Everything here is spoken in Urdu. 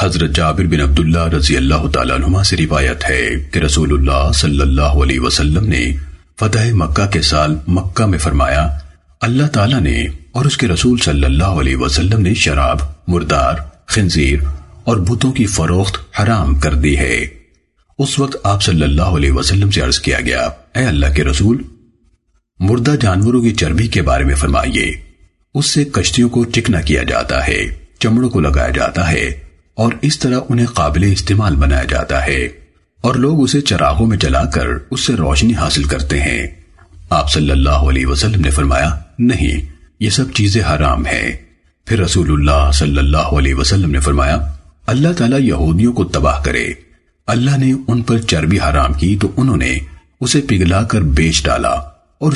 حضرت جابر بن عبداللہ رضی اللہ تعالیٰ عنہ سے روایت ہے کہ رسول اللہ صلی اللہ علیہ وسلم نے فتح مکہ کے سال مکہ میں فرمایا، اللہ تعالیٰ نے اور اس کے رسول صلی اللہ علیہ وسلم نے شراب، مردار، خنزیر اور بتوں کی فروخت حرام کر دی ہے۔ اس وقت آپ صلی اللہ علیہ وسلم سے عرض کیا گیا، اے اللہ کے رسول، مردہ جانوروں کی چربی کے بارے میں فرمائیے۔ اس سے کشتیوں کو چکنا کیا جاتا ہے، چمڑوں کو لگایا جاتا ہے۔ جاتا ہے چمڑوں کو لگایا جاتا ہے اور اس طرح انہیں قابل استعمال بنایا جاتا ہے اور لوگ اسے چراغوں میں جلا کر اس سے روشنی حاصل کرتے ہیں۔ آپ صلی اللہ علیہ وسلم نے فرمایا، نہیں، یہ سب چیزیں حرام ہیں۔ پھر رسول اللہ صلی اللہ علیہ وسلم نے فرمایا، اللہ تعالیٰ یہودیوں کو تباہ کرے۔ اللہ نے ان پر چربی حرام کی تو انہوں نے اسے پگھلا کر بیچ ڈالا اور